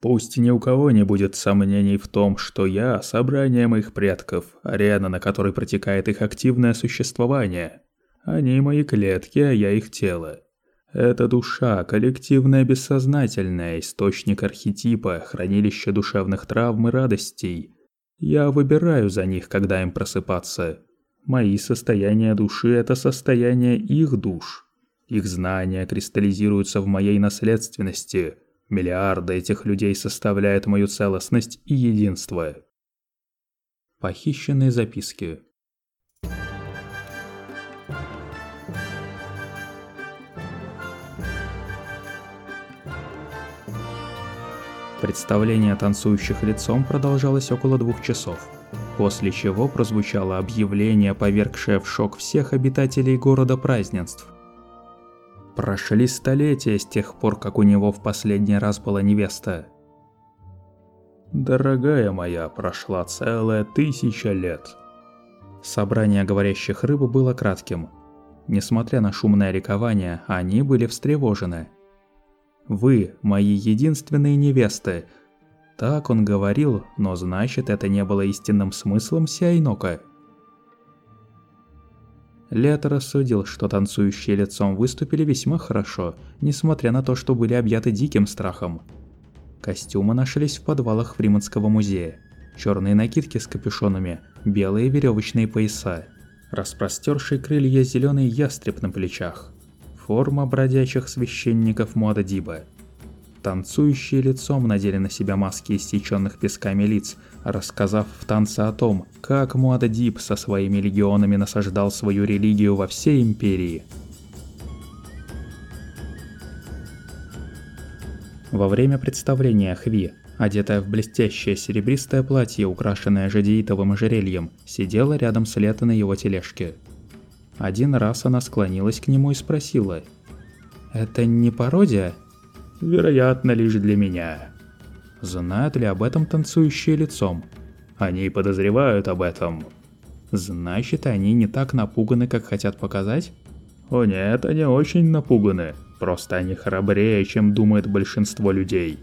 Пусть ни у кого не будет сомнений в том, что я – собрание моих предков, арена, на которой протекает их активное существование. Они мои клетки, а я их тело. Это душа, коллективное бессознательное, источник архетипа, хранилище душевных травм и радостей. Я выбираю за них, когда им просыпаться. Мои состояния души – это состояние их душ. Их знания кристаллизируются в моей наследственности – Миллиарды этих людей составляют мою целостность и единство. Похищенные записки Представление танцующих лицом продолжалось около двух часов, после чего прозвучало объявление, повергшее в шок всех обитателей города празднеств – Прошли столетия с тех пор, как у него в последний раз была невеста. Дорогая моя, прошла целая тысяча лет. Собрание говорящих рыб было кратким. Несмотря на шумное ликование, они были встревожены. «Вы – мои единственные невесты», так он говорил, но значит это не было истинным смыслом Сиайнока. Лето рассудил, что танцующие лицом выступили весьма хорошо, несмотря на то, что были объяты диким страхом. Костюмы нашлись в подвалах Фриманского музея. Черные накидки с капюшонами, белые веревочные пояса, распростерший крылья зеленый ястреб на плечах, форма бродячих священников Муададиба – Танцующие лицом надели на себя маски истеченных песками лиц, рассказав в танце о том, как Муададиб со своими легионами насаждал свою религию во всей империи. Во время представления Хви, одетая в блестящее серебристое платье, украшенное жадеитовым ожерельем, сидела рядом с Лето на его тележке. Один раз она склонилась к нему и спросила, «Это не пародия?» Вероятно, лишь для меня. Знают ли об этом танцующие лицом? Они подозревают об этом. Значит, они не так напуганы, как хотят показать? О нет, они очень напуганы. Просто они храбрее, чем думает большинство людей.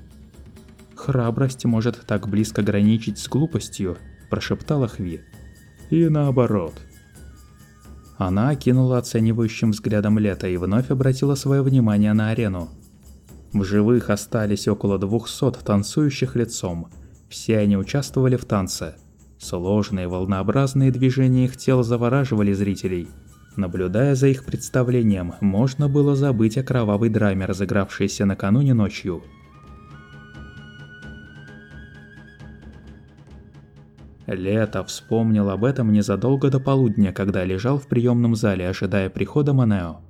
Храбрость может так близко граничить с глупостью, прошептала Хви. И наоборот. Она окинула оценивающим взглядом лето и вновь обратила свое внимание на арену. В живых остались около 200 танцующих лицом. Все они участвовали в танце. Сложные волнообразные движения их тел завораживали зрителей. Наблюдая за их представлением, можно было забыть о кровавой драме, разыгравшейся накануне ночью. Лето вспомнил об этом незадолго до полудня, когда лежал в приемном зале, ожидая прихода Манео.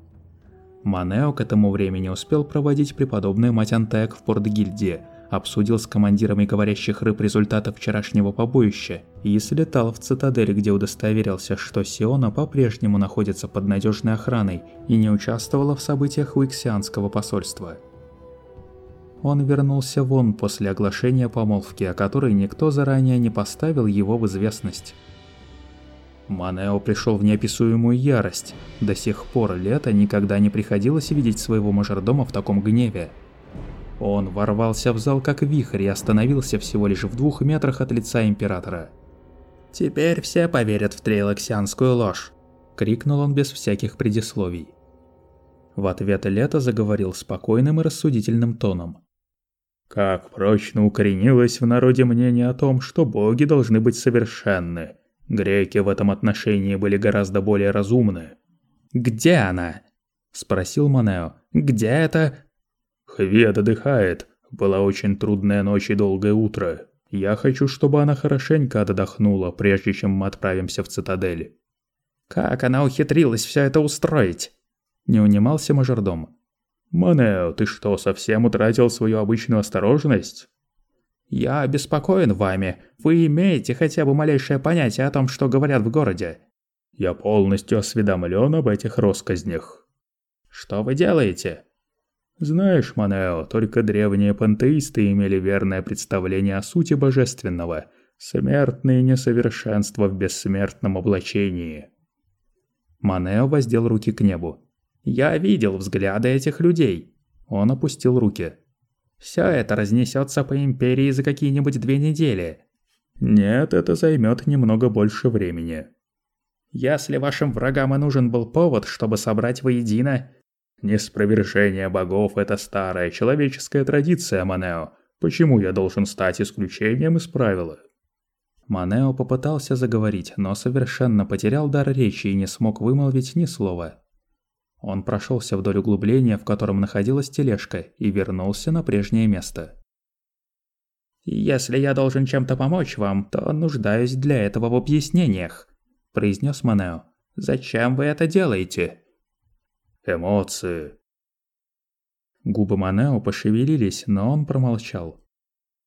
Манео к этому времени успел проводить преподобную мать Антек в Порт-Гильдии, обсудил с командирами говорящих рыб результаты вчерашнего побоища и слетал в цитадель, где удостоверился, что Сиона по-прежнему находится под надежной охраной и не участвовала в событиях Уиксианского посольства. Он вернулся вон после оглашения помолвки, о которой никто заранее не поставил его в известность. Манео пришел в неописуемую ярость. До сих пор Лето никогда не приходилось видеть своего мажордома в таком гневе. Он ворвался в зал как вихрь и остановился всего лишь в двух метрах от лица Императора. «Теперь все поверят в трейлоксианскую ложь!» – крикнул он без всяких предисловий. В ответ Лето заговорил спокойным и рассудительным тоном. «Как прочно укоренилось в народе мнение о том, что боги должны быть совершенны, Греки в этом отношении были гораздо более разумны. «Где она?» – спросил Манео. «Где это?» «Хвед отдыхает. Была очень трудная ночь и долгое утро. Я хочу, чтобы она хорошенько отдохнула, прежде чем мы отправимся в цитадель». «Как она ухитрилась все это устроить?» – не унимался мажордом. «Манео, ты что, совсем утратил свою обычную осторожность?» «Я обеспокоен вами. Вы имеете хотя бы малейшее понятие о том, что говорят в городе?» «Я полностью осведомлен об этих россказнях». «Что вы делаете?» «Знаешь, Манео, только древние пантеисты имели верное представление о сути божественного. Смертные несовершенства в бессмертном облачении». Манео воздел руки к небу. «Я видел взгляды этих людей». Он опустил руки. Все это разнесется по Империи за какие-нибудь две недели. Нет, это займет немного больше времени. Если вашим врагам и нужен был повод, чтобы собрать воедино... Неспровержение богов – это старая человеческая традиция, Манео. Почему я должен стать исключением из правила? Манео попытался заговорить, но совершенно потерял дар речи и не смог вымолвить ни слова. Он прошелся вдоль углубления, в котором находилась тележка, и вернулся на прежнее место. «Если я должен чем-то помочь вам, то нуждаюсь для этого в объяснениях», – произнес Манео. «Зачем вы это делаете?» «Эмоции». Губы Манео пошевелились, но он промолчал.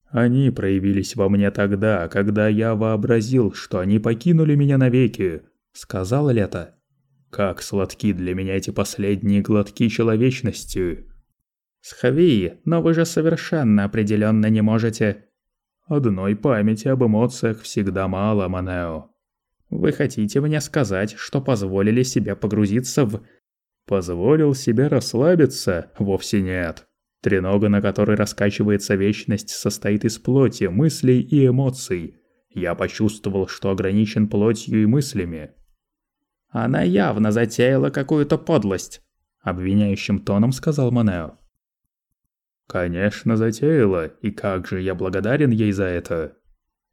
Они проявились во мне тогда, когда я вообразил, что они покинули меня навеки, сказала Лето. Как сладки для меня эти последние глотки человечности. Схави, но вы же совершенно определенно не можете. Одной памяти об эмоциях всегда мало, Манео. Вы хотите мне сказать, что позволили себе погрузиться в... Позволил себе расслабиться? Вовсе нет. Тренога, на которой раскачивается вечность, состоит из плоти, мыслей и эмоций. Я почувствовал, что ограничен плотью и мыслями. Она явно затеяла какую-то подлость, обвиняющим тоном сказал Манео. Конечно, затеяла, и как же я благодарен ей за это.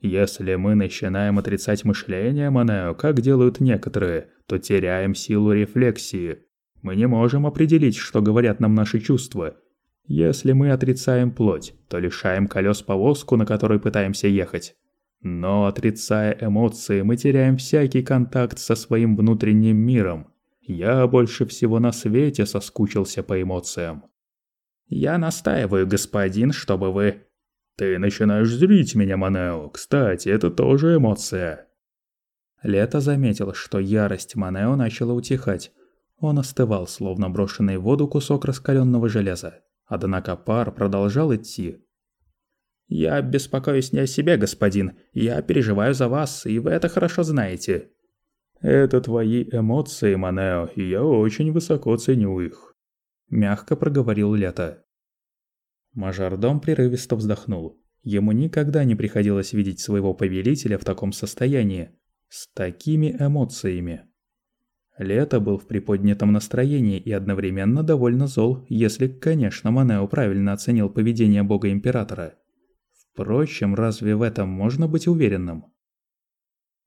Если мы начинаем отрицать мышление, Манео, как делают некоторые, то теряем силу рефлексии. Мы не можем определить, что говорят нам наши чувства, если мы отрицаем плоть, то лишаем колес повозку, на которой пытаемся ехать. Но отрицая эмоции, мы теряем всякий контакт со своим внутренним миром. Я больше всего на свете соскучился по эмоциям. Я настаиваю, господин, чтобы вы... Ты начинаешь злить меня, Манео. Кстати, это тоже эмоция. Лето заметил, что ярость Манео начала утихать. Он остывал, словно брошенный в воду кусок раскаленного железа. Однако пар продолжал идти. «Я беспокоюсь не о себе, господин. Я переживаю за вас, и вы это хорошо знаете». «Это твои эмоции, Манео, и я очень высоко ценю их», – мягко проговорил Лето. Мажордом прерывисто вздохнул. Ему никогда не приходилось видеть своего повелителя в таком состоянии, с такими эмоциями. Лето был в приподнятом настроении и одновременно довольно зол, если, конечно, Манео правильно оценил поведение бога-императора. Впрочем, разве в этом можно быть уверенным?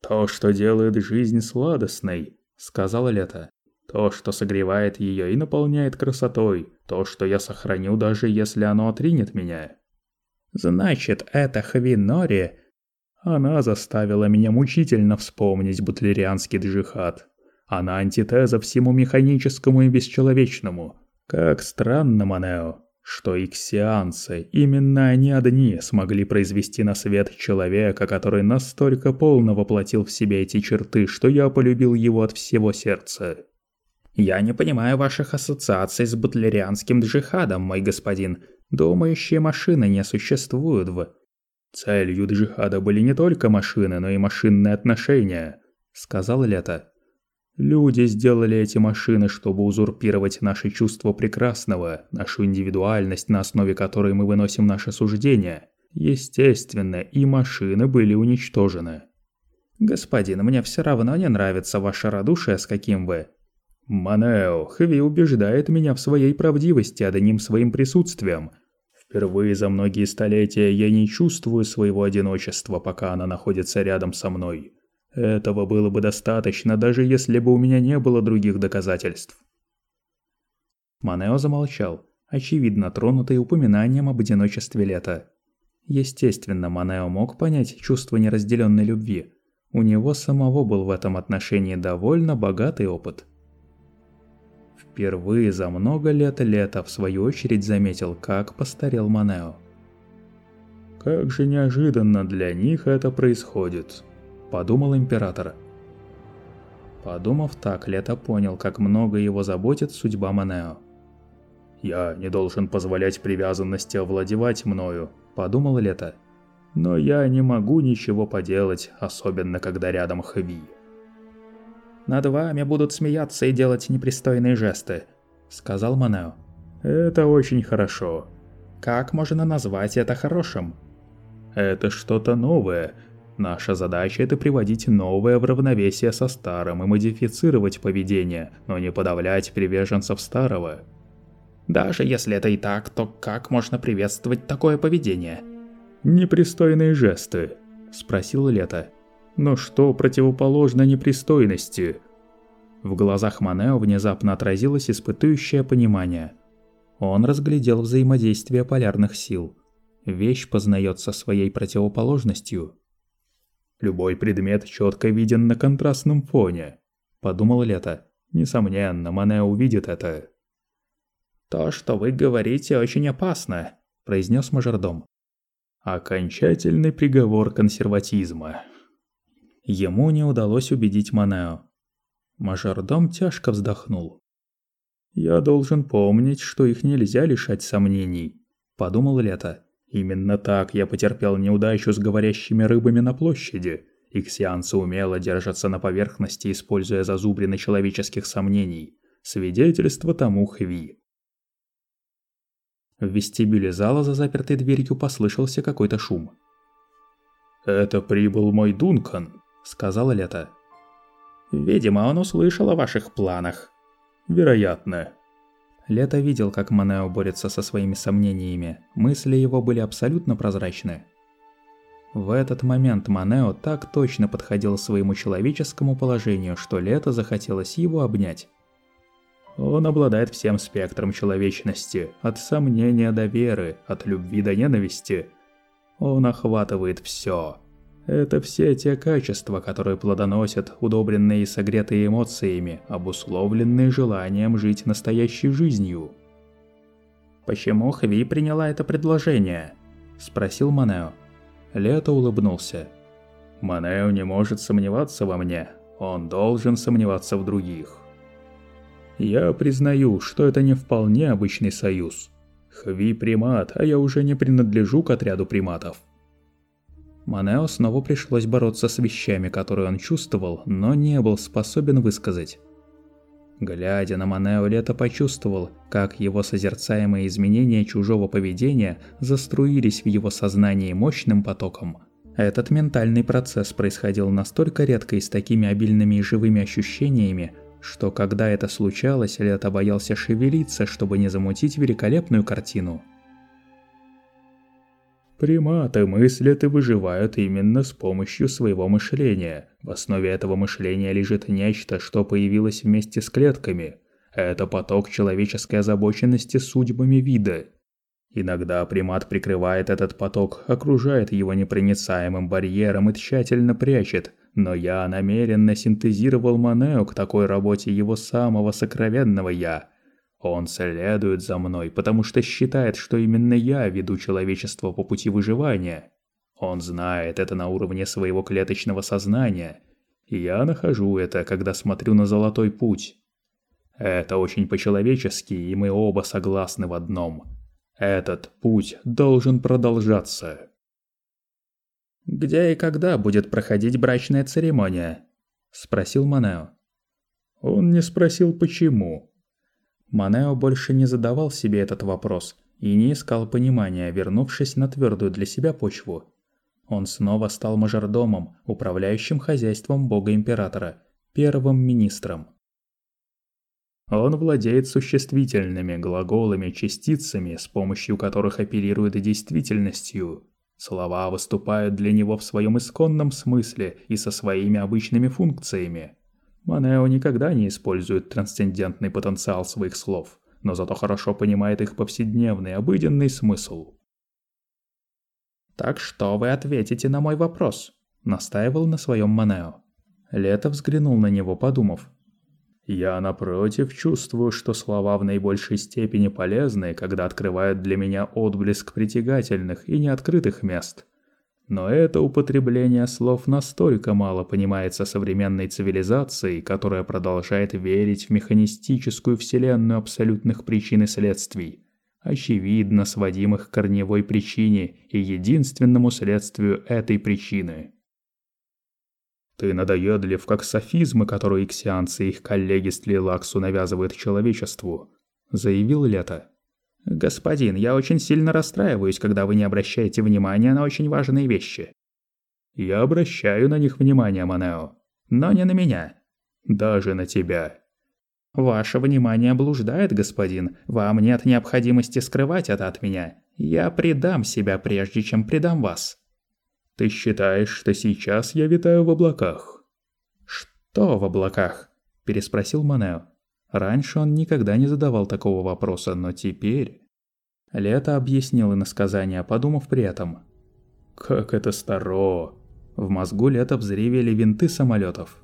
«То, что делает жизнь сладостной», — сказала Лето. «То, что согревает ее и наполняет красотой. То, что я сохраню, даже если оно отринет меня». «Значит, это Хвинори...» Она заставила меня мучительно вспомнить бутлерианский джихад. Она антитеза всему механическому и бесчеловечному. Как странно, Манео, что иксианцы, именно они одни смогли произвести на свет человека, который настолько полно воплотил в себе эти черты, что я полюбил его от всего сердца. Я не понимаю ваших ассоциаций с бутлерианским джихадом, мой господин. Думающие машины не существуют в... Целью джихада были не только машины, но и машинные отношения, сказал Лето. Люди сделали эти машины, чтобы узурпировать наши чувства прекрасного, нашу индивидуальность, на основе которой мы выносим наши суждения. Естественно, и машины были уничтожены. Господин, мне все равно не нравится ваше радушие, с каким вы... Манео, Хви убеждает меня в своей правдивости одним своим присутствием. Впервые за многие столетия я не чувствую своего одиночества, пока она находится рядом со мной. Этого было бы достаточно, даже если бы у меня не было других доказательств. Манео замолчал, очевидно тронутый упоминанием об одиночестве лета. Естественно, Манео мог понять чувство неразделенной любви. У него самого был в этом отношении довольно богатый опыт. Впервые за много лет Лето в свою очередь заметил, как постарел Манео. Как же неожиданно для них это происходит подумал император. Подумав так, Лето понял, как много его заботит судьба Манео. «Я не должен позволять привязанности овладевать мною», – подумал Лето. «Но я не могу ничего поделать, особенно когда рядом Хви». «Над вами будут смеяться и делать непристойные жесты», – сказал Манео. «Это очень хорошо». Как можно назвать это хорошим? Это что-то новое. Наша задача это приводить новое в равновесие со старым и модифицировать поведение, но не подавлять приверженцев старого. Даже если это и так, то как можно приветствовать такое поведение? Непристойные жесты, спросил Лето. Но что противоположно непристойности? В глазах Манео внезапно отразилось испытующее понимание. Он разглядел взаимодействие полярных сил. Вещь познается своей противоположностью. «Любой предмет четко виден на контрастном фоне», – подумал Лето. «Несомненно, Манео увидит это». «То, что вы говорите, очень опасно», – произнес мажордом. «Окончательный приговор консерватизма». Ему не удалось убедить Манео. Мажордом тяжко вздохнул. «Я должен помнить, что их нельзя лишать сомнений», – подумал Лето. «Именно так я потерпел неудачу с говорящими рыбами на площади. Иксианцы умело держатся на поверхности, используя зазубрины человеческих сомнений. Свидетельство тому Хви». В вестибюле зала за запертой дверью послышался какой-то шум. «Это прибыл мой Дункан», – сказала Лето. Видимо, он услышал о ваших планах. Вероятно. Лето видел, как Манео борется со своими сомнениями. Мысли его были абсолютно прозрачны. В этот момент Манео так точно подходил своему человеческому положению, что Лето захотелось его обнять. Он обладает всем спектром человечности, от сомнения до веры, от любви до ненависти. Он охватывает все. Это все те качества, которые плодоносят, удобренные и согретые эмоциями, обусловленные желанием жить настоящей жизнью. «Почему Хви приняла это предложение?» – спросил Манео. Лето улыбнулся. «Манео не может сомневаться во мне, он должен сомневаться в других. Я признаю, что это не вполне обычный союз. Хви примат, а я уже не принадлежу к отряду приматов. Манео снова пришлось бороться с вещами, которые он чувствовал, но не был способен высказать. Глядя на Манео, Лето почувствовал, как его созерцаемые изменения чужого поведения заструились в его сознании мощным потоком. Этот ментальный процесс происходил настолько редко и с такими обильными и живыми ощущениями, что когда это случалось, Лето боялся шевелиться, чтобы не замутить великолепную картину. Приматы мыслят и выживают именно с помощью своего мышления. В основе этого мышления лежит нечто, что появилось вместе с клетками. Это поток человеческой озабоченности судьбами вида. Иногда примат прикрывает этот поток, окружает его непроницаемым барьером и тщательно прячет, но я намеренно синтезировал Манео к такой работе его самого сокровенного «я», он следует за мной, потому что считает, что именно я веду человечество по пути выживания. Он знает это на уровне своего клеточного сознания. И я нахожу это, когда смотрю на золотой путь. Это очень по-человечески, и мы оба согласны в одном. Этот путь должен продолжаться. «Где и когда будет проходить брачная церемония?» – спросил Манео. Он не спросил почему. Манео больше не задавал себе этот вопрос и не искал понимания, вернувшись на твердую для себя почву. Он снова стал мажордомом, управляющим хозяйством бога-императора, первым министром. Он владеет существительными, глаголами, частицами, с помощью которых оперирует действительностью. Слова выступают для него в своем исконном смысле и со своими обычными функциями. Манео никогда не использует трансцендентный потенциал своих слов, но зато хорошо понимает их повседневный, обыденный смысл. «Так что вы ответите на мой вопрос?» – настаивал на своем Манео. Лето взглянул на него, подумав. «Я, напротив, чувствую, что слова в наибольшей степени полезны, когда открывают для меня отблеск притягательных и неоткрытых мест. Но это употребление слов настолько мало понимается современной цивилизацией, которая продолжает верить в механистическую вселенную абсолютных причин и следствий, очевидно сводимых к корневой причине и единственному следствию этой причины. Ты надоедлив, как софизмы, которые иксианцы и их коллеги с навязывают человечеству, заявил Лето. «Господин, я очень сильно расстраиваюсь, когда вы не обращаете внимания на очень важные вещи». «Я обращаю на них внимание, Манео. Но не на меня». «Даже на тебя». «Ваше внимание блуждает, господин. Вам нет необходимости скрывать это от меня. Я предам себя, прежде чем предам вас». «Ты считаешь, что сейчас я витаю в облаках?» «Что в облаках?» – переспросил Манео. Раньше он никогда не задавал такого вопроса, но теперь... Лето объяснил иносказание, подумав при этом. «Как это старо!» В мозгу Лето взревели винты самолетов.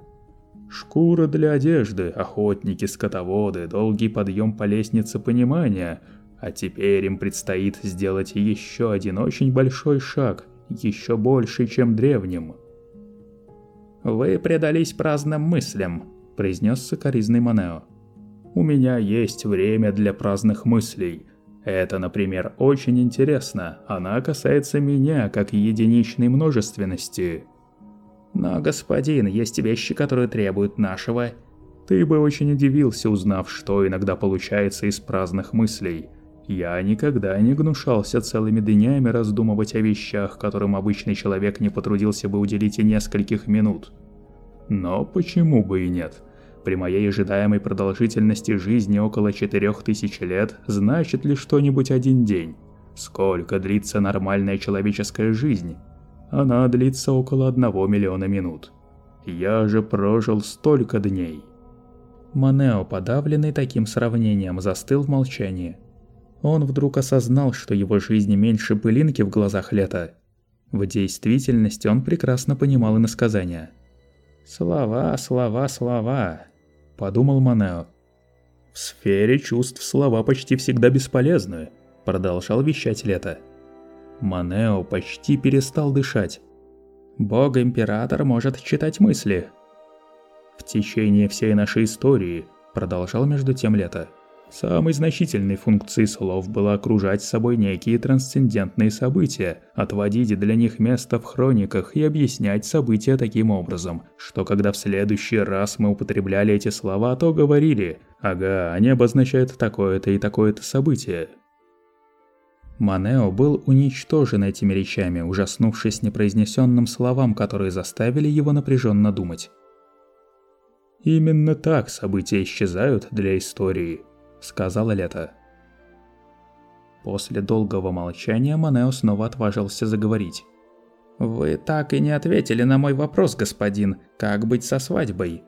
«Шкура для одежды, охотники, скотоводы, долгий подъем по лестнице понимания, а теперь им предстоит сделать еще один очень большой шаг, еще больше, чем древним». «Вы предались праздным мыслям», – произнес сокоризный Манео. У меня есть время для праздных мыслей. Это, например, очень интересно. Она касается меня, как единичной множественности. Но, господин, есть вещи, которые требуют нашего... Ты бы очень удивился, узнав, что иногда получается из праздных мыслей. Я никогда не гнушался целыми днями раздумывать о вещах, которым обычный человек не потрудился бы уделить и нескольких минут. Но почему бы и нет? При моей ожидаемой продолжительности жизни около 4000 лет, значит ли что-нибудь один день? Сколько длится нормальная человеческая жизнь? Она длится около одного миллиона минут. Я же прожил столько дней. Манео, подавленный таким сравнением, застыл в молчании. Он вдруг осознал, что его жизнь меньше пылинки в глазах лета. В действительности он прекрасно понимал иносказания. «Слова, слова, слова подумал Манео. В сфере чувств слова почти всегда бесполезны, продолжал вещать Лето. Манео почти перестал дышать. Бог-император может читать мысли. В течение всей нашей истории, продолжал между тем Лето, Самой значительной функцией слов было окружать собой некие трансцендентные события, отводить для них место в хрониках и объяснять события таким образом, что когда в следующий раз мы употребляли эти слова, то говорили «Ага, они обозначают такое-то и такое-то событие». Манео был уничтожен этими речами, ужаснувшись непроизнесенным словам, которые заставили его напряженно думать. Именно так события исчезают для истории –— сказала Лето. После долгого молчания Манео снова отважился заговорить. «Вы так и не ответили на мой вопрос, господин. Как быть со свадьбой?»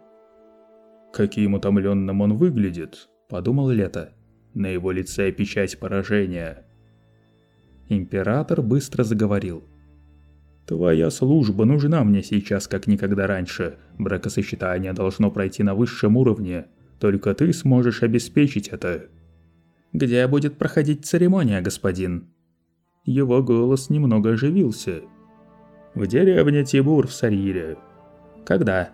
«Каким утомленным он выглядит», — подумал Лето. «На его лице печать поражения». Император быстро заговорил. «Твоя служба нужна мне сейчас как никогда раньше. Бракосочетание должно пройти на высшем уровне. Только ты сможешь обеспечить это. Где будет проходить церемония, господин? Его голос немного оживился. В деревне Тибур в Сарире. Когда?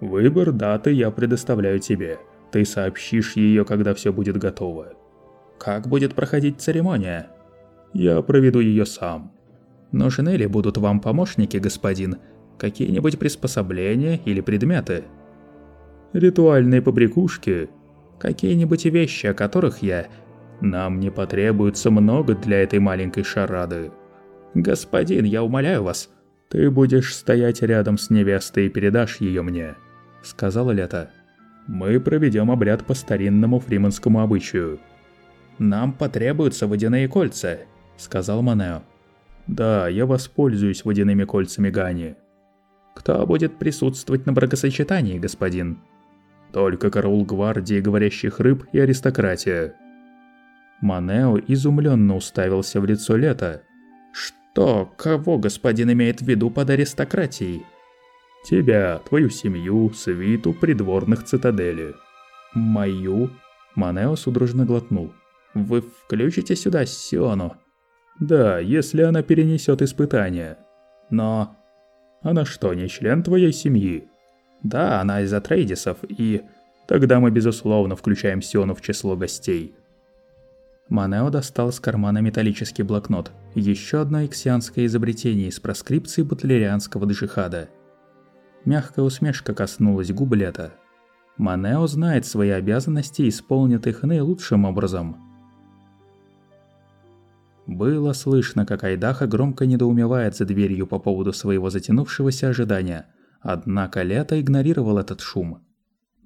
Выбор даты я предоставляю тебе. Ты сообщишь ее, когда все будет готово. Как будет проходить церемония? Я проведу ее сам. Нужны ли будут вам помощники, господин? Какие-нибудь приспособления или предметы? Ритуальные побрякушки, какие-нибудь вещи, о которых я... Нам не потребуется много для этой маленькой шарады. Господин, я умоляю вас, ты будешь стоять рядом с невестой и передашь ее мне, сказала Лето. Мы проведем обряд по старинному фриманскому обычаю. Нам потребуются водяные кольца, сказал Манео. Да, я воспользуюсь водяными кольцами Гани. Кто будет присутствовать на бракосочетании, господин? Только караул гвардии говорящих рыб и аристократия. Манео изумленно уставился в лицо Лета. «Что? Кого господин имеет в виду под аристократией?» «Тебя, твою семью, свиту придворных цитадели». «Мою?» Манео судорожно глотнул. «Вы включите сюда Сиону?» «Да, если она перенесет испытание». «Но...» «Она что, не член твоей семьи?» Да, она из Атрейдисов, и... Тогда мы, безусловно, включаем Сиону в число гостей. Манео достал из кармана металлический блокнот. Еще одно иксианское изобретение из проскрипции батлерианского джихада. Мягкая усмешка коснулась губ Лета. Манео знает свои обязанности и исполнит их наилучшим образом. Было слышно, как Айдаха громко недоумевает за дверью по поводу своего затянувшегося ожидания. Однако Лето игнорировал этот шум.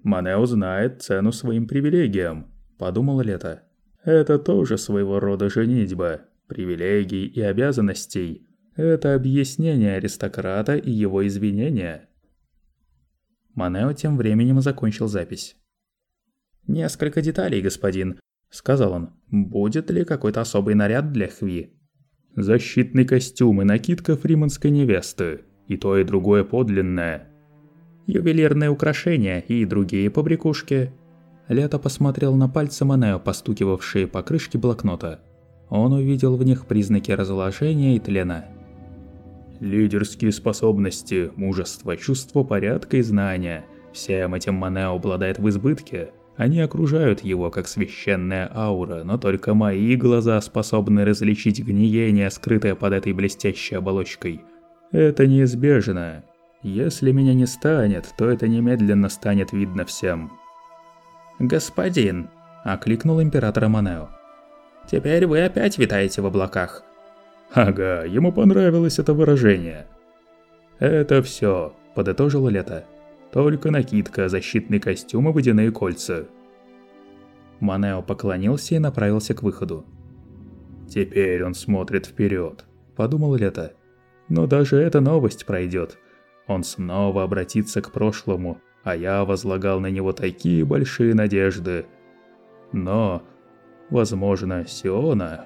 «Манео знает цену своим привилегиям», – подумал Лето. «Это тоже своего рода женитьба, привилегий и обязанностей. Это объяснение аристократа и его извинения». Манео тем временем закончил запись. «Несколько деталей, господин», — сказал он. «Будет ли какой-то особый наряд для Хви?» «Защитный костюм и накидка фриманской невесты. И то, и другое подлинное». «Ювелирные украшения и другие побрякушки». Лето посмотрел на пальцы Манео, постукивавшие по крышке блокнота. Он увидел в них признаки разложения и тлена. Лидерские способности, мужество, чувство порядка и знания. Всем этим Манео обладает в избытке. Они окружают его, как священная аура, но только мои глаза способны различить гниение, скрытое под этой блестящей оболочкой. Это неизбежно. Если меня не станет, то это немедленно станет видно всем. «Господин!» – окликнул императора Манео. «Теперь вы опять витаете в облаках. Ага, ему понравилось это выражение. Это все, подытожил Лето. Только накидка, защитный костюм и водяные кольца. Манео поклонился и направился к выходу. Теперь он смотрит вперед, подумал Лето. Но даже эта новость пройдет. Он снова обратится к прошлому, а я возлагал на него такие большие надежды. Но, возможно, Сиона